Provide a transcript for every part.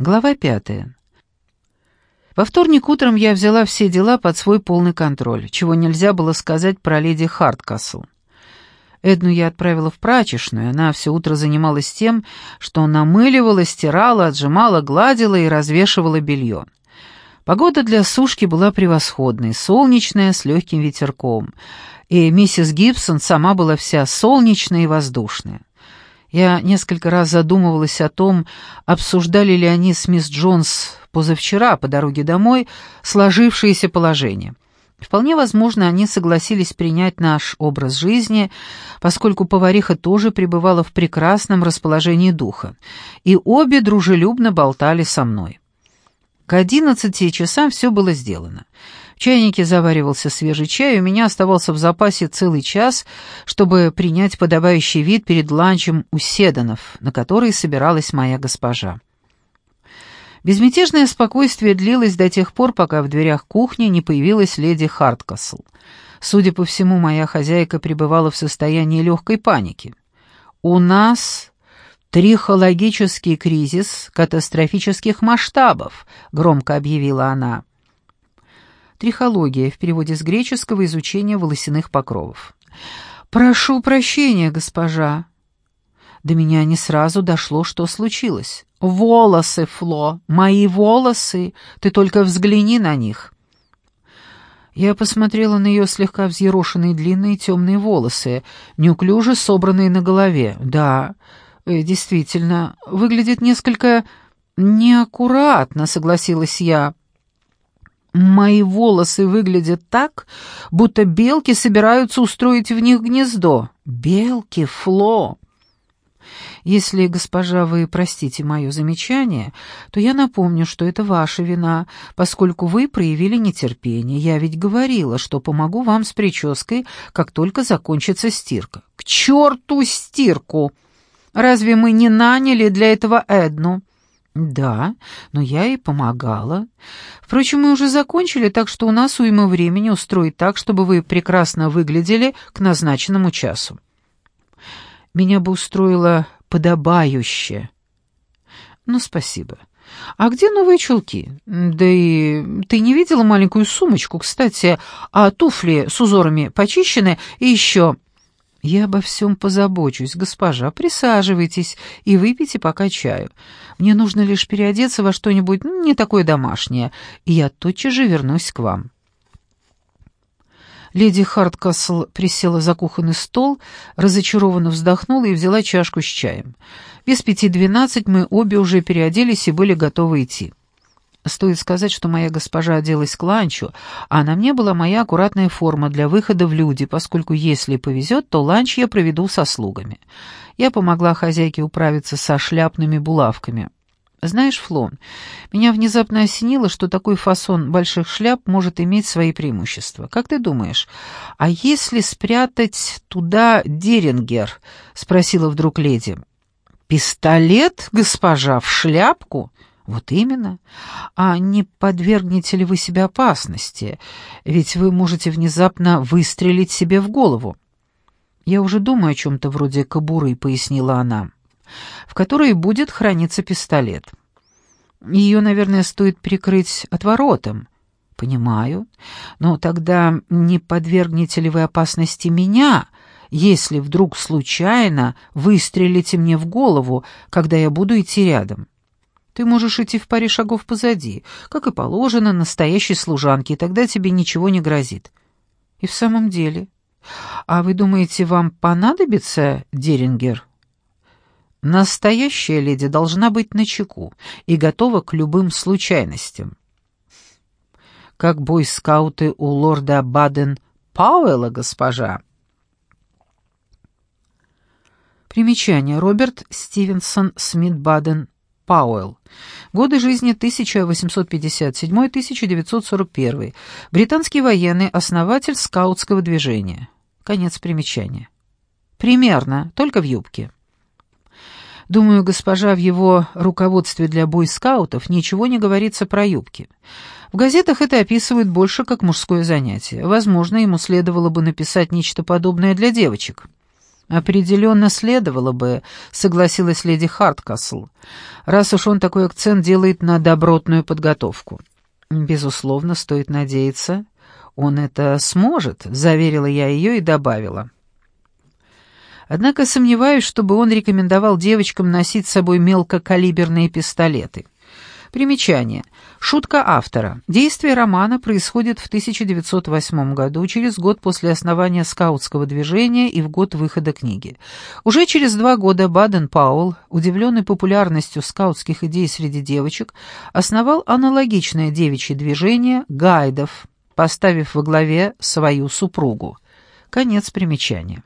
Глава пятая. Во вторник утром я взяла все дела под свой полный контроль, чего нельзя было сказать про леди Харткасл. Эдну я отправила в прачечную, она все утро занималась тем, что намыливала, стирала, отжимала, гладила и развешивала белье. Погода для сушки была превосходной, солнечная, с легким ветерком, и миссис Гибсон сама была вся солнечная и воздушная. Я несколько раз задумывалась о том, обсуждали ли они с мисс Джонс позавчера по дороге домой сложившееся положение. Вполне возможно, они согласились принять наш образ жизни, поскольку повариха тоже пребывала в прекрасном расположении духа, и обе дружелюбно болтали со мной. К одиннадцати часам все было сделано. В чайнике заваривался свежий чай, у меня оставался в запасе целый час, чтобы принять подобающий вид перед ланчем у Седанов, на который собиралась моя госпожа. Безмятежное спокойствие длилось до тех пор, пока в дверях кухни не появилась леди Харткасл. Судя по всему, моя хозяйка пребывала в состоянии легкой паники. «У нас трихологический кризис катастрофических масштабов», — громко объявила она. Трихология в переводе с греческого изучение волосяных покровов. «Прошу прощения, госпожа». До меня не сразу дошло, что случилось. «Волосы, Фло, мои волосы! Ты только взгляни на них!» Я посмотрела на ее слегка взъерошенные длинные темные волосы, неуклюже собранные на голове. «Да, э, действительно, выглядит несколько неаккуратно», — согласилась я. Мои волосы выглядят так, будто белки собираются устроить в них гнездо. Белки, Фло. Если, госпожа, вы простите мое замечание, то я напомню, что это ваша вина, поскольку вы проявили нетерпение. Я ведь говорила, что помогу вам с прической, как только закончится стирка. К черту стирку! Разве мы не наняли для этого Эдну? «Да, но я и помогала. Впрочем, мы уже закончили, так что у нас уйма времени устроить так, чтобы вы прекрасно выглядели к назначенному часу. Меня бы устроило подобающе. Ну, спасибо. А где новые чулки? Да и ты не видела маленькую сумочку, кстати, а туфли с узорами почищены, и еще...» «Я обо всем позабочусь, госпожа. Присаживайтесь и выпейте пока чаю. Мне нужно лишь переодеться во что-нибудь ну, не такое домашнее, и я тотчас же вернусь к вам». Леди Харткасл присела за кухонный стол, разочарованно вздохнула и взяла чашку с чаем. Без пяти двенадцать мы обе уже переоделись и были готовы идти. Стоит сказать, что моя госпожа оделась к ланчу, а на мне была моя аккуратная форма для выхода в люди, поскольку, если повезет, то ланч я проведу со слугами. Я помогла хозяйке управиться со шляпными булавками. Знаешь, Флон, меня внезапно осенило, что такой фасон больших шляп может иметь свои преимущества. Как ты думаешь, а если спрятать туда Дерингер? — спросила вдруг леди. «Пистолет, госпожа, в шляпку?» «Вот именно. А не подвергнете ли вы себя опасности? Ведь вы можете внезапно выстрелить себе в голову». «Я уже думаю о чем-то вроде кобуры», — пояснила она, «в которой будет храниться пистолет. Ее, наверное, стоит прикрыть отворотом». «Понимаю. Но тогда не подвергнете ли вы опасности меня?» если вдруг случайно выстрелите мне в голову, когда я буду идти рядом. Ты можешь идти в паре шагов позади, как и положено настоящей служанке, и тогда тебе ничего не грозит. И в самом деле... А вы думаете, вам понадобится Дерингер? Настоящая леди должна быть начеку и готова к любым случайностям. Как бойскауты у лорда Баден Пауэлла, госпожа. Примечание. Роберт Стивенсон Смит Баден Пауэлл. Годы жизни 1857-1941. Британский военный, основатель скаутского движения. Конец примечания. Примерно, только в юбке. Думаю, госпожа, в его руководстве для бойскаутов ничего не говорится про юбки. В газетах это описывают больше как мужское занятие. Возможно, ему следовало бы написать нечто подобное для девочек. «Определенно следовало бы», — согласилась леди Харткасл, «раз уж он такой акцент делает на добротную подготовку». «Безусловно, стоит надеяться, он это сможет», — заверила я ее и добавила. Однако сомневаюсь, чтобы он рекомендовал девочкам носить с собой мелкокалиберные пистолеты. Примечание. Шутка автора. Действие романа происходит в 1908 году, через год после основания скаутского движения и в год выхода книги. Уже через два года Баден Пауэлл, удивленный популярностью скаутских идей среди девочек, основал аналогичное девичье движение «Гайдов», поставив во главе свою супругу. Конец примечания.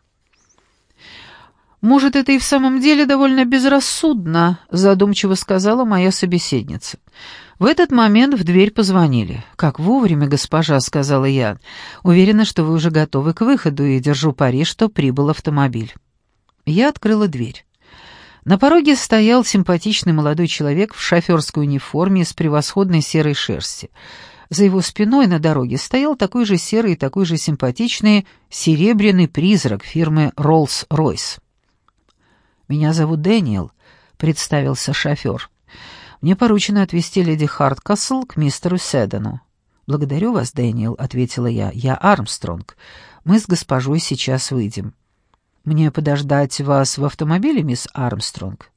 «Может, это и в самом деле довольно безрассудно», — задумчиво сказала моя собеседница. В этот момент в дверь позвонили. «Как вовремя, госпожа», — сказала я. «Уверена, что вы уже готовы к выходу, и держу пари, что прибыл автомобиль». Я открыла дверь. На пороге стоял симпатичный молодой человек в шоферской униформе из превосходной серой шерсти. За его спиной на дороге стоял такой же серый и такой же симпатичный серебряный призрак фирмы «Роллс-Ройс». «Меня зовут Дэниел», — представился шофер. «Мне поручено отвезти леди Харткасл к мистеру Седану». «Благодарю вас, Дэниел», — ответила я. «Я Армстронг. Мы с госпожой сейчас выйдем». «Мне подождать вас в автомобиле, мисс Армстронг?»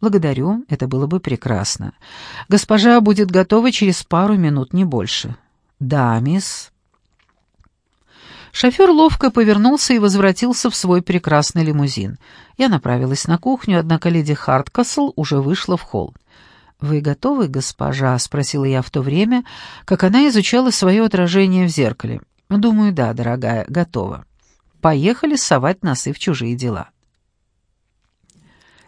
«Благодарю, это было бы прекрасно. Госпожа будет готова через пару минут, не больше». «Да, мисс». Шофер ловко повернулся и возвратился в свой прекрасный лимузин. Я направилась на кухню, однако леди Харткасл уже вышла в холл. «Вы готовы, госпожа?» — спросила я в то время, как она изучала свое отражение в зеркале. «Думаю, да, дорогая, готова. Поехали совать носы в чужие дела».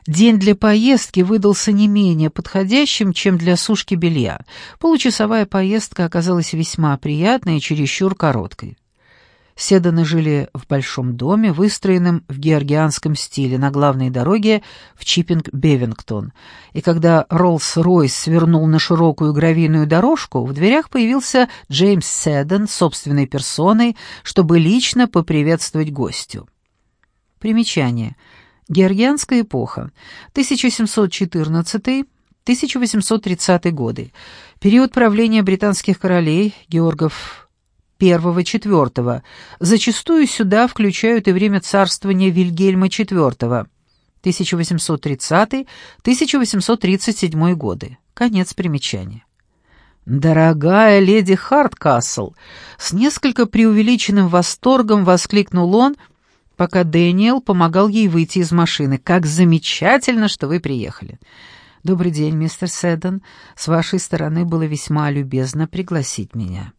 День для поездки выдался не менее подходящим, чем для сушки белья. Получасовая поездка оказалась весьма приятной и чересчур короткой. Седаны жили в большом доме, выстроенном в георгианском стиле на главной дороге в Чиппинг-Бевингтон. И когда Роллс-Ройс свернул на широкую гравийную дорожку, в дверях появился Джеймс Седан собственной персоной, чтобы лично поприветствовать гостю. Примечание. Георгианская эпоха. 1714-1830 годы. Период правления британских королей Георгов I-IV. Зачастую сюда включают и время царствования Вильгельма IV. 1830-1837 годы. Конец примечания. «Дорогая леди Харткасл!» С несколько преувеличенным восторгом воскликнул он, пока Дэниел помогал ей выйти из машины. «Как замечательно, что вы приехали!» «Добрый день, мистер Седдон. С вашей стороны было весьма любезно пригласить меня».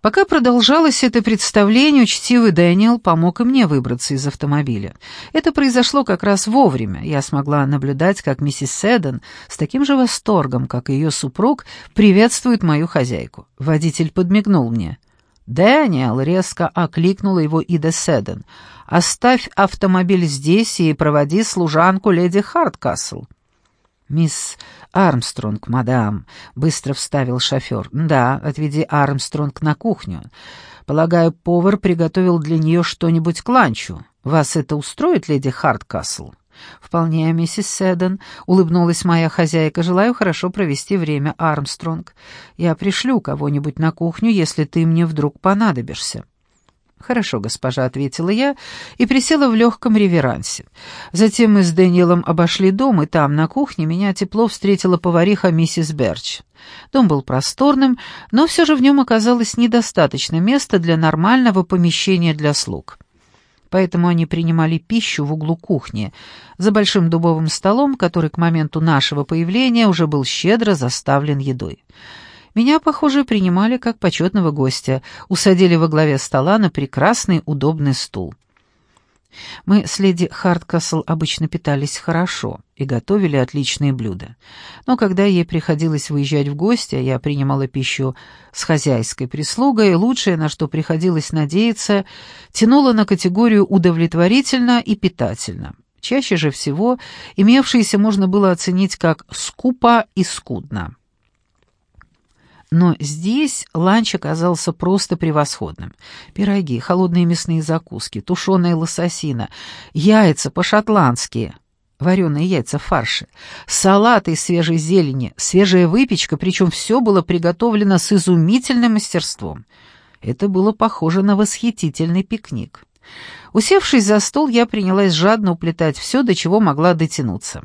Пока продолжалось это представление, учтивый Дэниел помог и мне выбраться из автомобиля. Это произошло как раз вовремя. Я смогла наблюдать, как миссис Седдон с таким же восторгом, как и ее супруг, приветствует мою хозяйку. Водитель подмигнул мне. «Дэниел!» — резко окликнула его Ида Седдон. «Оставь автомобиль здесь и проводи служанку леди Харткасл». «Мисс Армстронг, мадам», — быстро вставил шофер. «Да, отведи Армстронг на кухню. Полагаю, повар приготовил для нее что-нибудь к ланчу. Вас это устроит, леди Харткасл?» «Вполне, миссис Седдон», — улыбнулась моя хозяйка. «Желаю хорошо провести время, Армстронг. Я пришлю кого-нибудь на кухню, если ты мне вдруг понадобишься». «Хорошо, госпожа», — ответила я и присела в легком реверансе. Затем мы с Дэниелом обошли дом, и там, на кухне, меня тепло встретила повариха миссис Берч. Дом был просторным, но все же в нем оказалось недостаточно места для нормального помещения для слуг. Поэтому они принимали пищу в углу кухни, за большим дубовым столом, который к моменту нашего появления уже был щедро заставлен едой. Меня, похоже, принимали как почетного гостя, усадили во главе стола на прекрасный удобный стул. Мы с леди Харткасл обычно питались хорошо и готовили отличные блюда. Но когда ей приходилось выезжать в гости, я принимала пищу с хозяйской прислугой, лучшее, на что приходилось надеяться, тянуло на категорию «удовлетворительно» и «питательно». Чаще же всего имевшееся можно было оценить как «скупо» и «скудно». Но здесь ланч оказался просто превосходным. Пироги, холодные мясные закуски, тушеная лососина, яйца по-шотландски, вареные яйца в фарше, салаты из свежей зелени, свежая выпечка, причем все было приготовлено с изумительным мастерством. Это было похоже на восхитительный пикник. Усевшись за стол, я принялась жадно уплетать все, до чего могла дотянуться.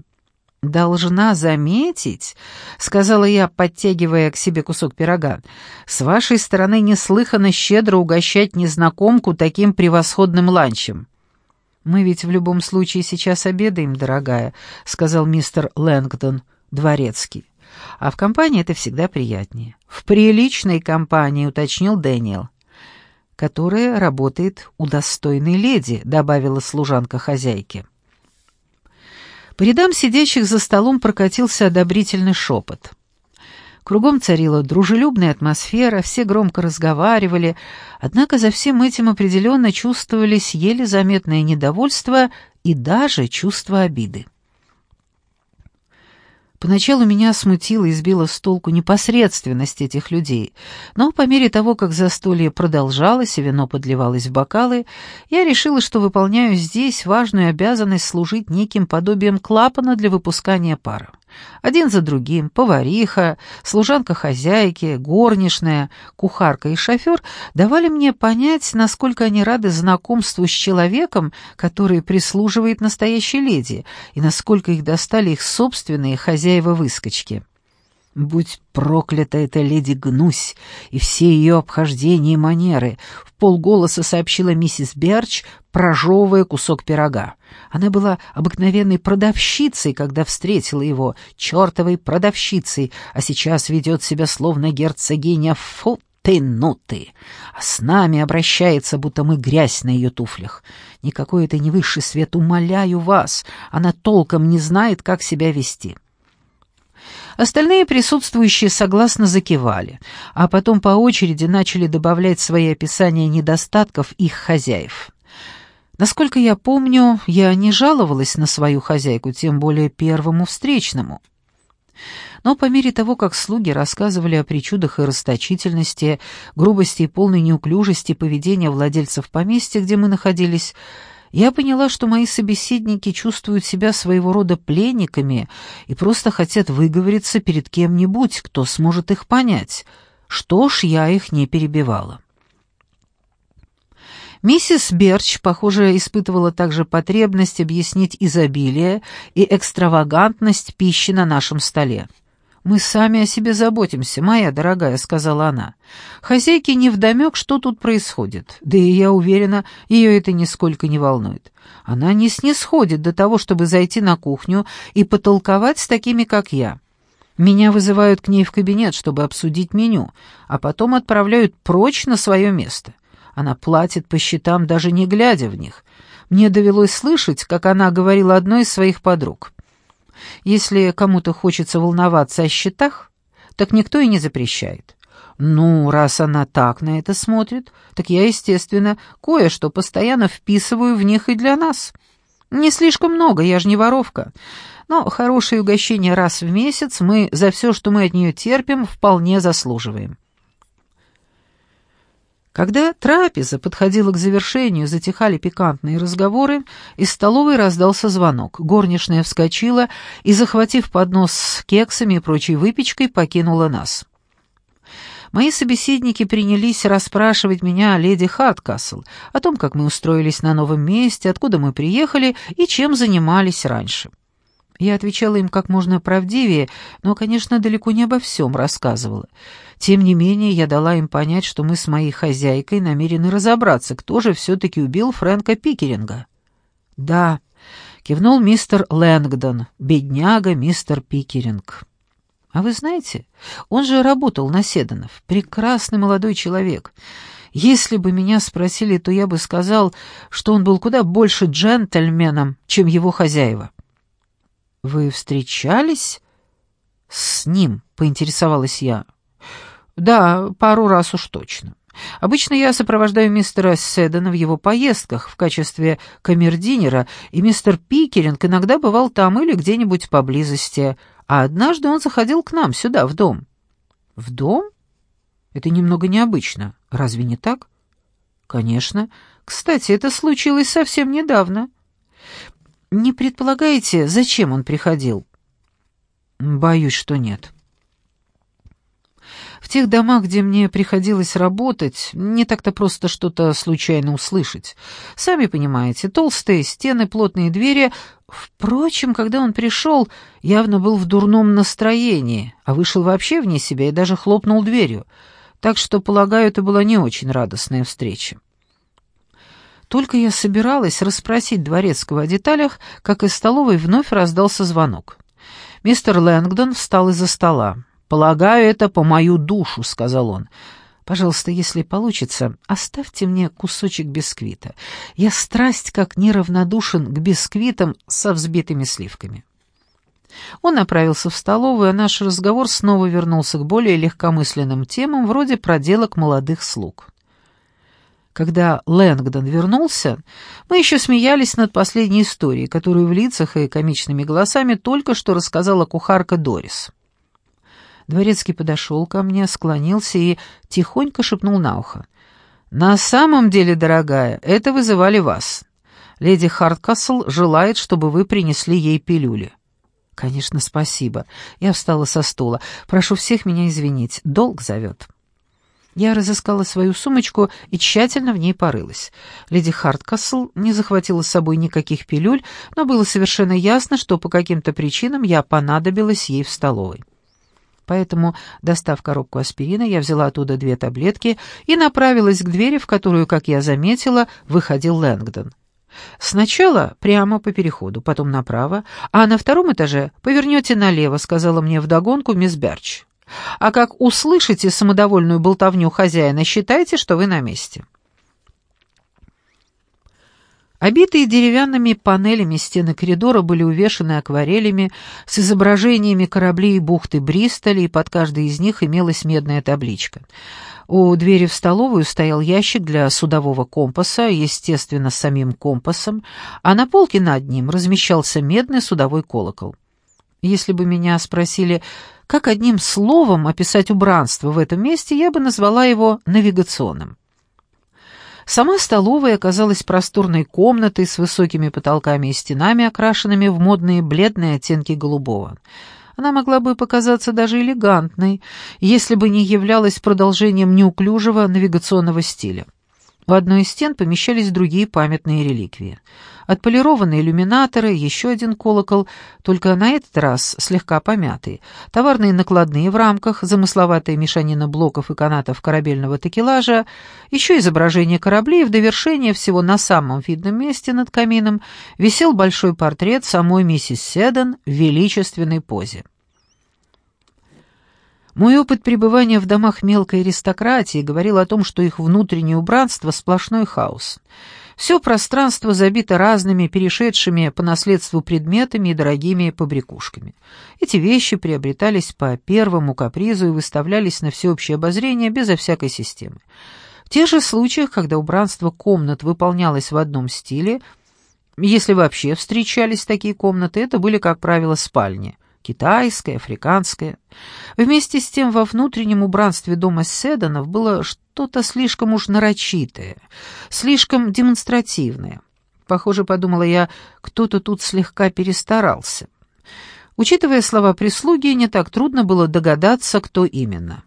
«Должна заметить», — сказала я, подтягивая к себе кусок пирога, «с вашей стороны неслыханно щедро угощать незнакомку таким превосходным ланчем». «Мы ведь в любом случае сейчас обедаем, дорогая», — сказал мистер Лэнгдон, дворецкий. «А в компании это всегда приятнее». «В приличной компании», — уточнил Дэниел. «Которая работает у достойной леди», — добавила служанка хозяйки. По рядам сидящих за столом прокатился одобрительный шепот. Кругом царила дружелюбная атмосфера, все громко разговаривали, однако за всем этим определенно чувствовались еле заметное недовольство и даже чувство обиды. Поначалу меня смутила и сбила с толку непосредственность этих людей, но по мере того, как застолье продолжалось и вино подливалось в бокалы, я решила, что выполняю здесь важную обязанность служить неким подобием клапана для выпускания пара. Один за другим повариха, служанка хозяйки, горничная, кухарка и шофер давали мне понять, насколько они рады знакомству с человеком, который прислуживает настоящей леди, и насколько их достали их собственные хозяева-выскочки. «Будь проклята эта леди Гнусь и все ее обхождения и манеры», — в полголоса сообщила миссис Берч, прожевывая кусок пирога. Она была обыкновенной продавщицей, когда встретила его, чертовой продавщицей, а сейчас ведет себя словно герцогиня Фу ты, ну ты! А с нами обращается, будто мы грязь на ее туфлях. Никакой это не высший свет, умоляю вас. Она толком не знает, как себя вести. Остальные присутствующие согласно закивали, а потом по очереди начали добавлять свои описания недостатков их хозяев. Насколько я помню, я не жаловалась на свою хозяйку, тем более первому встречному. Но по мере того, как слуги рассказывали о причудах и расточительности, грубости и полной неуклюжести поведения владельцев поместья, где мы находились, я поняла, что мои собеседники чувствуют себя своего рода пленниками и просто хотят выговориться перед кем-нибудь, кто сможет их понять. Что ж, я их не перебивала. Миссис Берч, похоже, испытывала также потребность объяснить изобилие и экстравагантность пищи на нашем столе. «Мы сами о себе заботимся, моя дорогая», — сказала она. «Хозяйке невдомек, что тут происходит, да и я уверена, ее это нисколько не волнует. Она не снисходит до того, чтобы зайти на кухню и потолковать с такими, как я. Меня вызывают к ней в кабинет, чтобы обсудить меню, а потом отправляют прочь на свое место. Она платит по счетам, даже не глядя в них. Мне довелось слышать, как она говорила одной из своих подруг». Если кому-то хочется волноваться о счетах, так никто и не запрещает. Ну, раз она так на это смотрит, так я, естественно, кое-что постоянно вписываю в них и для нас. Не слишком много, я же не воровка. Но хорошее угощение раз в месяц мы за все, что мы от нее терпим, вполне заслуживаем. Когда трапеза подходила к завершению, затихали пикантные разговоры, из столовой раздался звонок. Горничная вскочила и, захватив поднос с кексами и прочей выпечкой, покинула нас. Мои собеседники принялись расспрашивать меня о леди Хаткасл, о том, как мы устроились на новом месте, откуда мы приехали и чем занимались раньше. Я отвечала им как можно правдивее, но, конечно, далеко не обо всем рассказывала. Тем не менее, я дала им понять, что мы с моей хозяйкой намерены разобраться, кто же все-таки убил Фрэнка Пикеринга. «Да», — кивнул мистер Лэнгдон, бедняга мистер Пикеринг. «А вы знаете, он же работал на Седанов, прекрасный молодой человек». Если бы меня спросили, то я бы сказал, что он был куда больше джентльменом, чем его хозяева. «Вы встречались с ним?» — поинтересовалась я. «Да, пару раз уж точно. Обычно я сопровождаю мистера Седана в его поездках в качестве камердинера, и мистер Пикеринг иногда бывал там или где-нибудь поблизости, а однажды он заходил к нам сюда, в дом». «В дом? Это немного необычно. Разве не так? Конечно. Кстати, это случилось совсем недавно. Не предполагаете, зачем он приходил? Боюсь, что нет. В тех домах, где мне приходилось работать, не так-то просто что-то случайно услышать. Сами понимаете, толстые стены, плотные двери. Впрочем, когда он пришел, явно был в дурном настроении, а вышел вообще вне себя и даже хлопнул дверью. Так что, полагаю, это была не очень радостная встреча. Только я собиралась расспросить дворецкого о деталях, как из столовой вновь раздался звонок. Мистер Лэнгдон встал из-за стола. «Полагаю, это по мою душу», — сказал он. «Пожалуйста, если получится, оставьте мне кусочек бисквита. Я страсть как неравнодушен к бисквитам со взбитыми сливками». Он направился в столовую, а наш разговор снова вернулся к более легкомысленным темам, вроде проделок молодых слуг. Когда Лэнгдон вернулся, мы еще смеялись над последней историей, которую в лицах и комичными голосами только что рассказала кухарка Дорис. Дворецкий подошел ко мне, склонился и тихонько шепнул на ухо. «На самом деле, дорогая, это вызывали вас. Леди Харткасл желает, чтобы вы принесли ей пилюли». «Конечно, спасибо». Я встала со стула. «Прошу всех меня извинить. Долг зовет». Я разыскала свою сумочку и тщательно в ней порылась. Леди Харткасл не захватила с собой никаких пилюль, но было совершенно ясно, что по каким-то причинам я понадобилась ей в столовой. Поэтому, достав коробку аспирина, я взяла оттуда две таблетки и направилась к двери, в которую, как я заметила, выходил Лэнгдон. «Сначала прямо по переходу, потом направо, а на втором этаже повернете налево», — сказала мне вдогонку мисс Берч. «А как услышите самодовольную болтовню хозяина, считайте, что вы на месте». Обитые деревянными панелями стены коридора были увешаны акварелями с изображениями кораблей бухты Бристоля, и под каждой из них имелась медная табличка. У двери в столовую стоял ящик для судового компаса, естественно, с самим компасом, а на полке над ним размещался медный судовой колокол. Если бы меня спросили, как одним словом описать убранство в этом месте, я бы назвала его навигационным. Сама столовая оказалась просторной комнатой с высокими потолками и стенами, окрашенными в модные бледные оттенки голубого. Она могла бы показаться даже элегантной, если бы не являлась продолжением неуклюжего навигационного стиля. В одной из стен помещались другие памятные реликвии. Отполированные иллюминаторы, еще один колокол, только на этот раз слегка помятый, товарные накладные в рамках, замысловатая мешанина блоков и канатов корабельного такелажа, еще изображение кораблей, в довершение всего на самом видном месте над камином висел большой портрет самой миссис Седан в величественной позе. Мой опыт пребывания в домах мелкой аристократии говорил о том, что их внутреннее убранство — сплошной хаос. Все пространство забито разными, перешедшими по наследству предметами и дорогими побрякушками. Эти вещи приобретались по первому капризу и выставлялись на всеобщее обозрение безо всякой системы. В тех же случаях, когда убранство комнат выполнялось в одном стиле, если вообще встречались такие комнаты, это были, как правило, спальни — китайское, африканское. Вместе с тем во внутреннем убранстве дома Седанов было что-то слишком уж нарочитое, слишком демонстративное. Похоже, подумала я, кто-то тут слегка перестарался. Учитывая слова прислуги, не так трудно было догадаться, кто именно.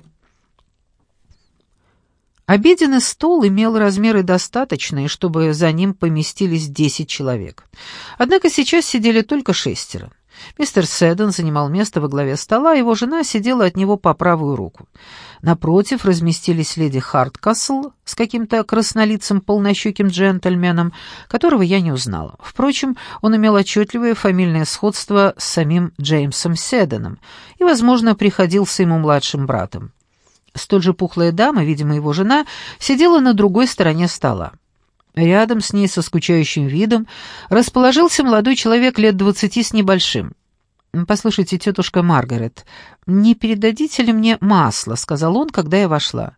Обеденный стол имел размеры достаточные, чтобы за ним поместились десять человек. Однако сейчас сидели только шестеро. Мистер Седдон занимал место во главе стола, его жена сидела от него по правую руку. Напротив разместились леди Харткасл с каким-то краснолицым полнощеким джентльменом, которого я не узнала. Впрочем, он имел отчетливое фамильное сходство с самим Джеймсом Седдоном и, возможно, приходился ему младшим братом. Столь же пухлая дама, видимо, его жена, сидела на другой стороне стола. Рядом с ней со скучающим видом расположился молодой человек лет двадцати с небольшим. «Послушайте, тетушка Маргарет, не передадите ли мне масло?» — сказал он, когда я вошла.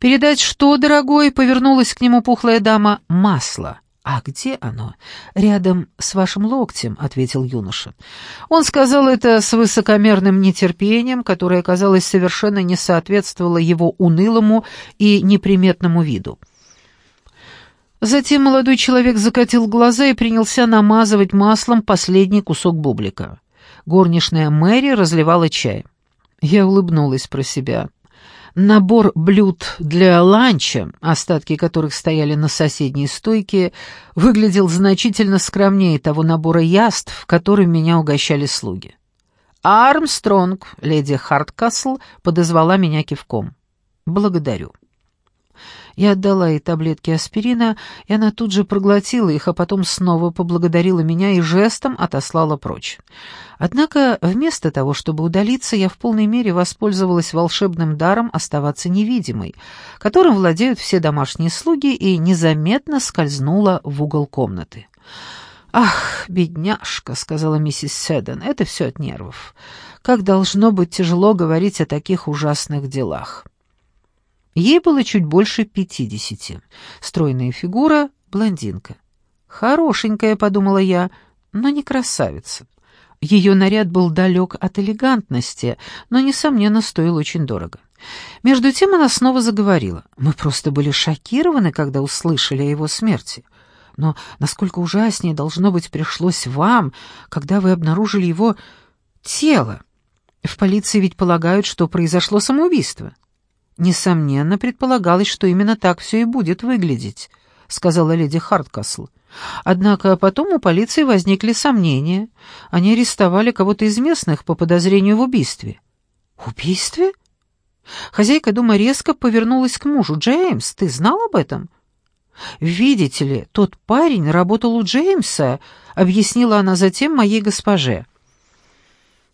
«Передать что, дорогой?» — повернулась к нему пухлая дама. «Масло. «А где оно?» «Рядом с вашим локтем», — ответил юноша. Он сказал это с высокомерным нетерпением, которое, казалось, совершенно не соответствовало его унылому и неприметному виду. Затем молодой человек закатил глаза и принялся намазывать маслом последний кусок бублика. Горничная Мэри разливала чай. Я улыбнулась про себя. Набор блюд для ланча, остатки которых стояли на соседней стойке, выглядел значительно скромнее того набора яств, которым меня угощали слуги. «Армстронг», — леди Харткасл подозвала меня кивком. «Благодарю». Я отдала ей таблетки аспирина, и она тут же проглотила их, а потом снова поблагодарила меня и жестом отослала прочь. Однако вместо того, чтобы удалиться, я в полной мере воспользовалась волшебным даром оставаться невидимой, которым владеют все домашние слуги, и незаметно скользнула в угол комнаты. «Ах, бедняжка», — сказала миссис Седен, — «это все от нервов. Как должно быть тяжело говорить о таких ужасных делах». Ей было чуть больше пятидесяти. Стройная фигура, блондинка. «Хорошенькая», — подумала я, — «но не красавица». Ее наряд был далек от элегантности, но, несомненно, стоил очень дорого. Между тем она снова заговорила. «Мы просто были шокированы, когда услышали о его смерти. Но насколько ужаснее, должно быть, пришлось вам, когда вы обнаружили его тело. В полиции ведь полагают, что произошло самоубийство». Несомненно, предполагалось, что именно так все и будет выглядеть, сказала леди Харткасл. Однако потом у полиции возникли сомнения. Они арестовали кого-то из местных по подозрению в убийстве. Убийстве? Хозяйка дома резко повернулась к мужу. «Джеймс, ты знал об этом?» «Видите ли, тот парень работал у Джеймса», — объяснила она затем моей госпоже.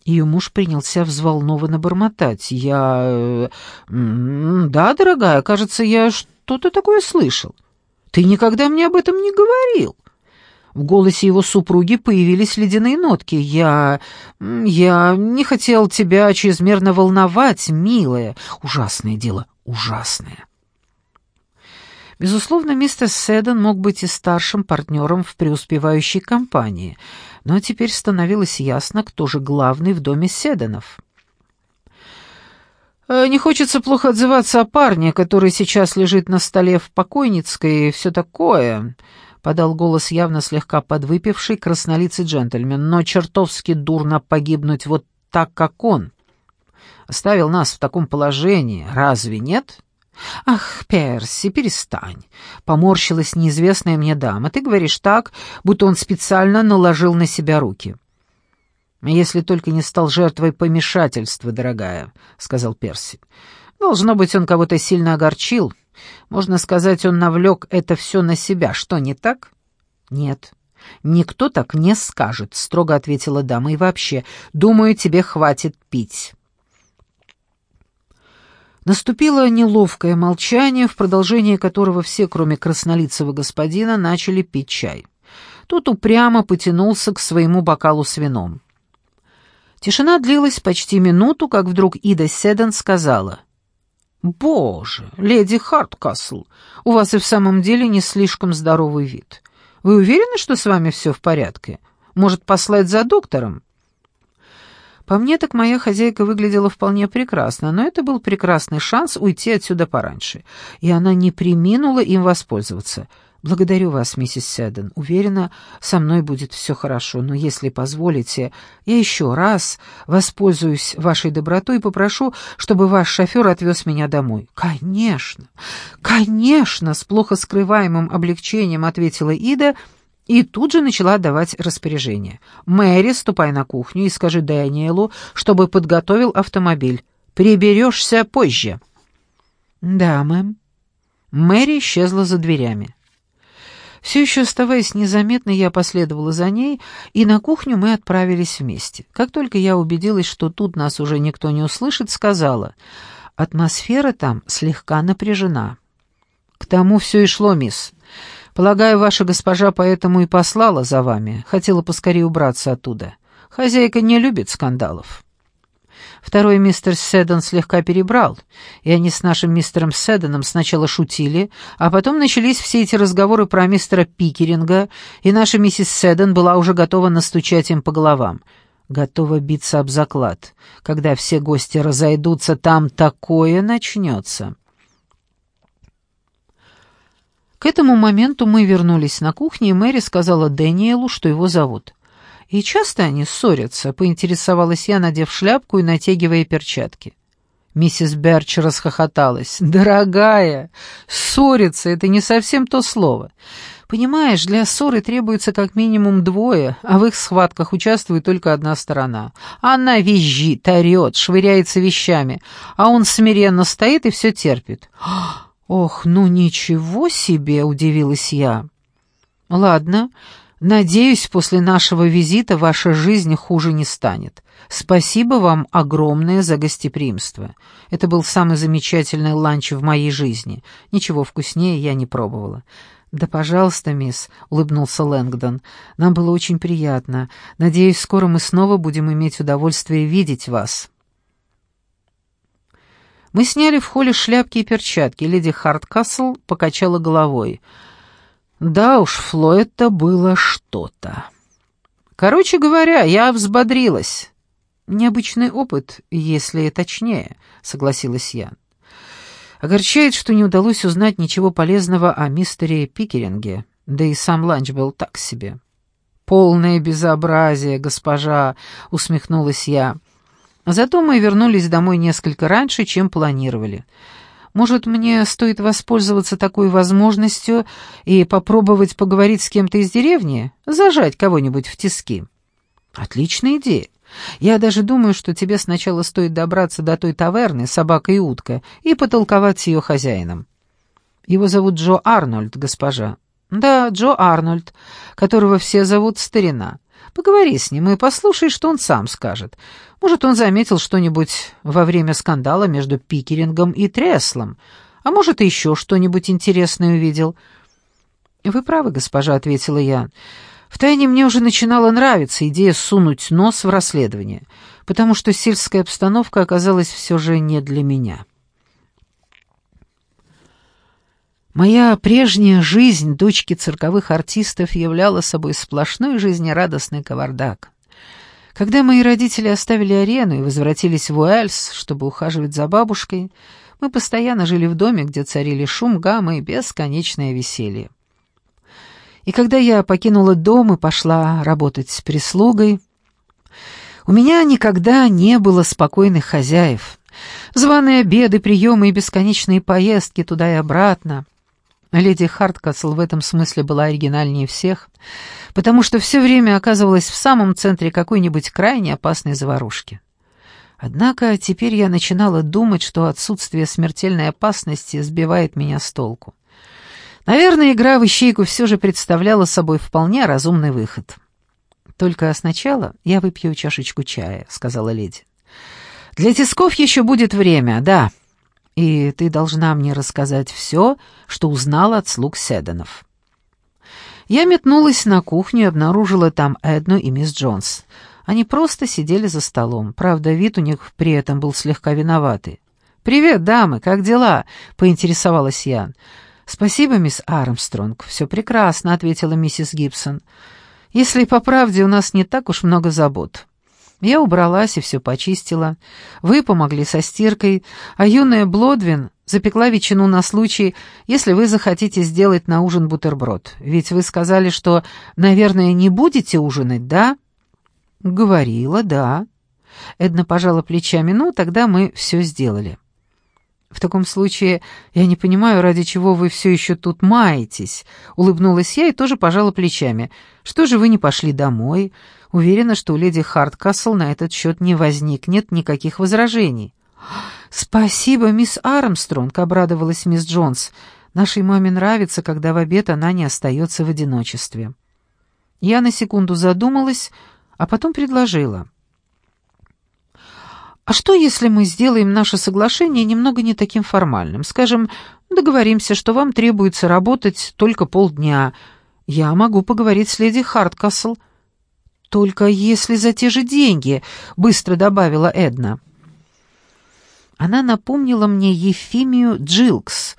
Ее муж принялся взволнованно бормотать. «Я... Э, да, дорогая, кажется, я что-то такое слышал. Ты никогда мне об этом не говорил». В голосе его супруги появились ледяные нотки. «Я... я не хотел тебя чрезмерно волновать, милая. Ужасное дело, ужасное». Безусловно, мистер Седен мог быть и старшим партнером в преуспевающей компании — но теперь становилось ясно, кто же главный в доме Седанов. «Э, «Не хочется плохо отзываться о парне, который сейчас лежит на столе в покойницкой и все такое», — подал голос явно слегка подвыпивший краснолицый джентльмен, «но чертовски дурно погибнуть вот так, как он. Оставил нас в таком положении, разве нет?» «Ах, Перси, перестань!» — поморщилась неизвестная мне дама. «Ты говоришь так, будто он специально наложил на себя руки». «Если только не стал жертвой помешательства, дорогая», — сказал Перси. «Должно быть, он кого-то сильно огорчил. Можно сказать, он навлек это все на себя. Что, не так?» «Нет». «Никто так не скажет», — строго ответила дама. «И вообще, думаю, тебе хватит пить». Наступило неловкое молчание, в продолжение которого все, кроме краснолицего господина, начали пить чай. Тот упрямо потянулся к своему бокалу с вином. Тишина длилась почти минуту, как вдруг Ида Седан сказала. «Боже, леди Харткасл, у вас и в самом деле не слишком здоровый вид. Вы уверены, что с вами все в порядке? Может, послать за доктором?» По мне, так моя хозяйка выглядела вполне прекрасно, но это был прекрасный шанс уйти отсюда пораньше, и она не приминула им воспользоваться. «Благодарю вас, миссис Седен. Уверена, со мной будет все хорошо, но если позволите, я еще раз воспользуюсь вашей добротой и попрошу, чтобы ваш шофер отвез меня домой». «Конечно, конечно!» — с плохо скрываемым облегчением ответила Ида — и тут же начала отдавать распоряжение. «Мэри, ступай на кухню и скажи Дэниелу, чтобы подготовил автомобиль. Приберешься позже». «Да, мэм». Мэри исчезла за дверями. Все еще оставаясь незаметной, я последовала за ней, и на кухню мы отправились вместе. Как только я убедилась, что тут нас уже никто не услышит, сказала, «Атмосфера там слегка напряжена». «К тому все и шло, мисс. Полагаю, ваша госпожа поэтому и послала за вами, хотела поскорее убраться оттуда. Хозяйка не любит скандалов». Второй мистер Седдон слегка перебрал, и они с нашим мистером Седдоном сначала шутили, а потом начались все эти разговоры про мистера Пикеринга, и наша миссис Седдон была уже готова настучать им по головам. Готова биться об заклад. Когда все гости разойдутся, там такое начнется. К этому моменту мы вернулись на кухню, и Мэри сказала Дэниелу, что его зовут. «И часто они ссорятся?» — поинтересовалась я, надев шляпку и натягивая перчатки. Миссис Берч расхохоталась. «Дорогая, ссориться — это не совсем то слово. Понимаешь, для ссоры требуется как минимум двое, а в их схватках участвует только одна сторона. Она визжит, орет, швыряется вещами, а он смиренно стоит и все терпит». «Ох, ну ничего себе!» — удивилась я. «Ладно, Надеюсь, после нашего визита ваша жизнь хуже не станет. Спасибо вам огромное за гостеприимство. Это был самый замечательный ланч в моей жизни. Ничего вкуснее я не пробовала. «Да, пожалуйста, мисс», — улыбнулся Лэнгдон. «Нам было очень приятно. Надеюсь, скоро мы снова будем иметь удовольствие видеть вас». Мы сняли в холле шляпки и перчатки. Леди Харткасл покачала головой — да уж, Фло, это было что-то. Короче говоря, я взбодрилась. Необычный опыт, если точнее, согласилась я. Огорчает, что не удалось узнать ничего полезного о мистере Пикеринге, да и сам ланч был так себе. «Полное безобразие, госпожа!» — усмехнулась я. Зато мы вернулись домой несколько раньше, чем планировали. Может, мне стоит воспользоваться такой возможностью и попробовать поговорить с кем-то из деревни? Зажать кого-нибудь в тиски?» «Отличная идея. Я даже думаю, что тебе сначала стоит добраться до той таверны «Собака и утка» и потолковать с ее хозяином. Его зовут Джо Арнольд, госпожа. Да, Джо Арнольд, которого все зовут Старина. Поговори с ним и послушай, что он сам скажет. Может, он заметил что-нибудь во время скандала между Пикерингом и Треслом, а может, и еще что-нибудь интересное увидел. «Вы правы, госпожа», — ответила я. «Втайне мне уже начинала нравиться идея сунуть нос в расследование, потому что сельская обстановка оказалась все же не для меня». Моя прежняя жизнь дочки цирковых артистов являла собой сплошной жизнерадостный кавардак. Когда мои родители оставили арену и возвратились в Уэльс, чтобы ухаживать за бабушкой, мы постоянно жили в доме, где царили шум, гамма и бесконечное веселье. И когда я покинула дом и пошла работать с прислугой, у меня никогда не было спокойных хозяев. Званые обеды, приемы и бесконечные поездки туда и обратно — Леди Харткасл в этом смысле была оригинальнее всех, потому что все время оказывалась в самом центре какой-нибудь крайне опасной заварушки. Однако теперь я начинала думать, что отсутствие смертельной опасности сбивает меня с толку. Наверное, игра в ищейку все же представляла собой вполне разумный выход. «Только сначала я выпью чашечку чая», — сказала леди. «Для тисков еще будет время, да» и ты должна мне рассказать все, что узнала от слуг Седанов». Я метнулась на кухню и обнаружила там Эдну и мисс Джонс. Они просто сидели за столом. Правда, вид у них при этом был слегка виноватый. «Привет, дамы, как дела?» — поинтересовалась я. «Спасибо, мисс Армстронг. Все прекрасно», — ответила миссис Гибсон. «Если по правде, у нас не так уж много забот. Я убралась и все почистила. Вы помогли со стиркой, а юная Блодвин запекла ветчину на случай, если вы захотите сделать на ужин бутерброд. Ведь вы сказали, что, наверное, не будете ужинать, да?» «Говорила, да». Эдна пожала плечами. «Ну, тогда мы все сделали». «В таком случае я не понимаю, ради чего вы все еще тут маетесь», — улыбнулась я и тоже пожала плечами. «Что же вы не пошли домой? Уверена, что у леди Харткасл на этот счет не возникнет никаких возражений». «Спасибо, мисс Армстронг», — обрадовалась мисс Джонс. «Нашей маме нравится, когда в обед она не остается в одиночестве». Я на секунду задумалась, а потом предложила. «А что, если мы сделаем наше соглашение немного не таким формальным? Скажем, договоримся, что вам требуется работать только полдня. Я могу поговорить с леди Харткасл». «Только если за те же деньги», — быстро добавила Эдна. Она напомнила мне Ефимию Джилкс,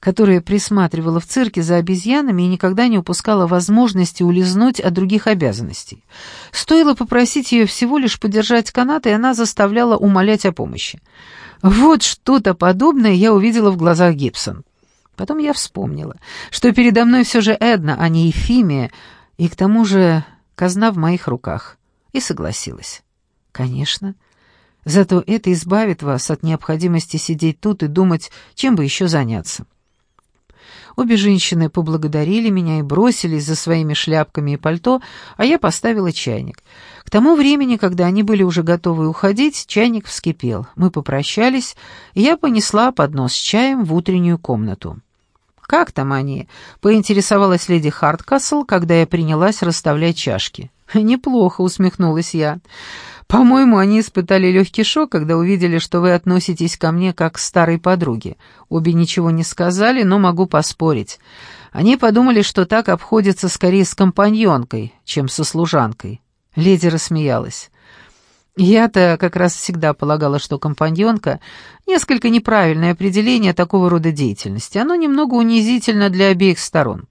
которая присматривала в цирке за обезьянами и никогда не упускала возможности улизнуть от других обязанностей. Стоило попросить ее всего лишь подержать канат, и она заставляла умолять о помощи. Вот что-то подобное я увидела в глазах Гибсон. Потом я вспомнила, что передо мной все же Эдна, а не Ефимия, и к тому же казна в моих руках, и согласилась. Конечно. Зато это избавит вас от необходимости сидеть тут и думать, чем бы еще заняться. Обе женщины поблагодарили меня и бросились за своими шляпками и пальто, а я поставила чайник. К тому времени, когда они были уже готовы уходить, чайник вскипел. Мы попрощались, и я понесла поднос с чаем в утреннюю комнату. «Как там они?» — поинтересовалась леди Харткасл, когда я принялась расставлять чашки. «Неплохо», — усмехнулась я. По-моему, они испытали легкий шок, когда увидели, что вы относитесь ко мне как к старой подруге. Обе ничего не сказали, но могу поспорить. Они подумали, что так обходится скорее с компаньонкой, чем со служанкой. Леди рассмеялась. Я-то как раз всегда полагала, что компаньонка — несколько неправильное определение такого рода деятельности. Оно немного унизительно для обеих сторон.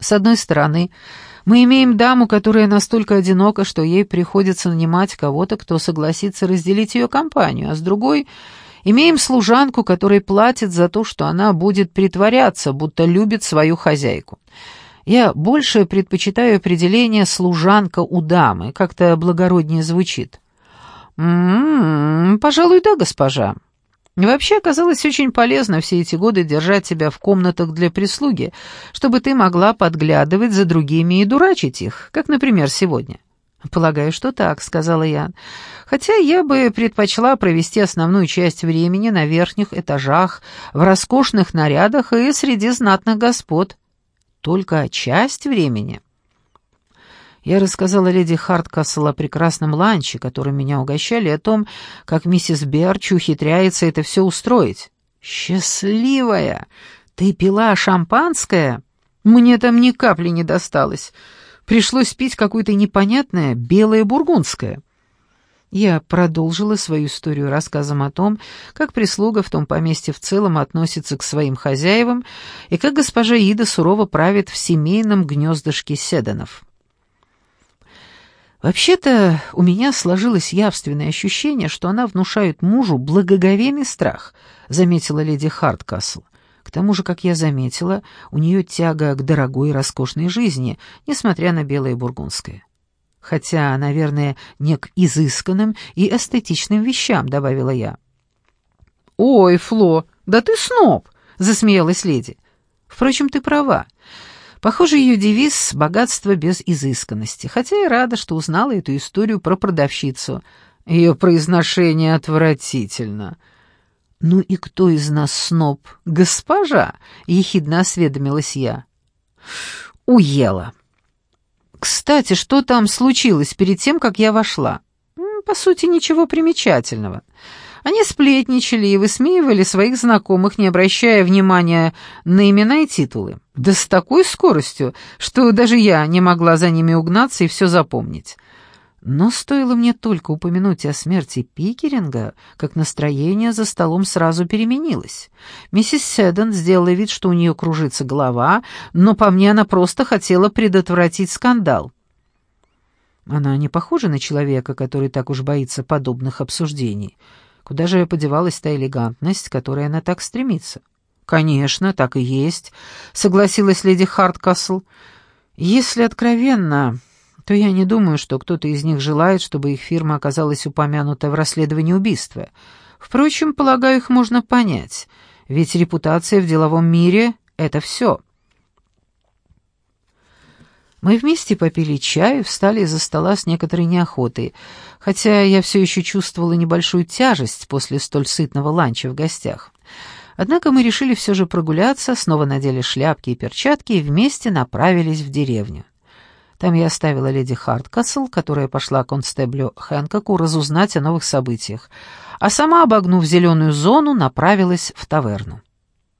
С одной стороны, мы имеем даму, которая настолько одинока, что ей приходится нанимать кого-то, кто согласится разделить ее компанию, а с другой имеем служанку, которой платит за то, что она будет притворяться, будто любит свою хозяйку. Я больше предпочитаю определение «служанка у дамы», как-то благороднее звучит. «М-м-м, пожалуй, да, госпожа». Вообще оказалось очень полезно все эти годы держать тебя в комнатах для прислуги, чтобы ты могла подглядывать за другими и дурачить их, как, например, сегодня. «Полагаю, что так», — сказала я. «Хотя я бы предпочла провести основную часть времени на верхних этажах, в роскошных нарядах и среди знатных господ. Только часть времени». Я рассказала леди Харткасл о прекрасном ланче, которым меня угощали, о том, как миссис Берч ухитряется это все устроить. «Счастливая! Ты пила шампанское? Мне там ни капли не досталось. Пришлось пить какое-то непонятное белое бургундское». Я продолжила свою историю рассказом о том, как прислуга в том поместье в целом относится к своим хозяевам и как госпожа Ида сурово правит в семейном гнездышке Седанов. Вообще-то у меня сложилось явственное ощущение, что она внушает мужу благоговейный страх, заметила леди Харткасл. К тому же, как я заметила, у нее тяга к дорогой и роскошной жизни, несмотря на белое бургундское. Хотя, наверное, не к изысканным и эстетичным вещам, добавила я. «Ой, Фло, да ты сноб!» — засмеялась леди. «Впрочем, ты права. Похоже, ее девиз «богатство без изысканности», хотя я рада, что узнала эту историю про продавщицу. Ее произношение отвратительно. «Ну и кто из нас сноб? Госпожа?» — ехидно осведомилась я. «Уела». «Кстати, что там случилось перед тем, как я вошла?» «По сути, ничего примечательного». Они сплетничали и высмеивали своих знакомых, не обращая внимания на имена и титулы. Да с такой скоростью, что даже я не могла за ними угнаться и все запомнить. Но стоило мне только упомянуть о смерти Пикеринга, как настроение за столом сразу переменилось. Миссис Седдон сделала вид, что у нее кружится голова, но по мне она просто хотела предотвратить скандал. Она не похожа на человека, который так уж боится подобных обсуждений. Куда же подевалась та элегантность, которой она так стремится? «Конечно, так и есть», — согласилась леди Харткасл. «Если откровенно, то я не думаю, что кто-то из них желает, чтобы их фирма оказалась упомянута в расследовании убийства. Впрочем, полагаю, их можно понять, ведь репутация в деловом мире — это все». Мы вместе попили чай и встали из-за стола с некоторой неохотой, хотя я все еще чувствовала небольшую тяжесть после столь сытного ланча в гостях. Однако мы решили все же прогуляться, снова надели шляпки и перчатки и вместе направились в деревню. Там я оставила леди Харткасл, которая пошла к констеблю Хэнкоку разузнать о новых событиях, а сама, обогнув зеленую зону, направилась в таверну.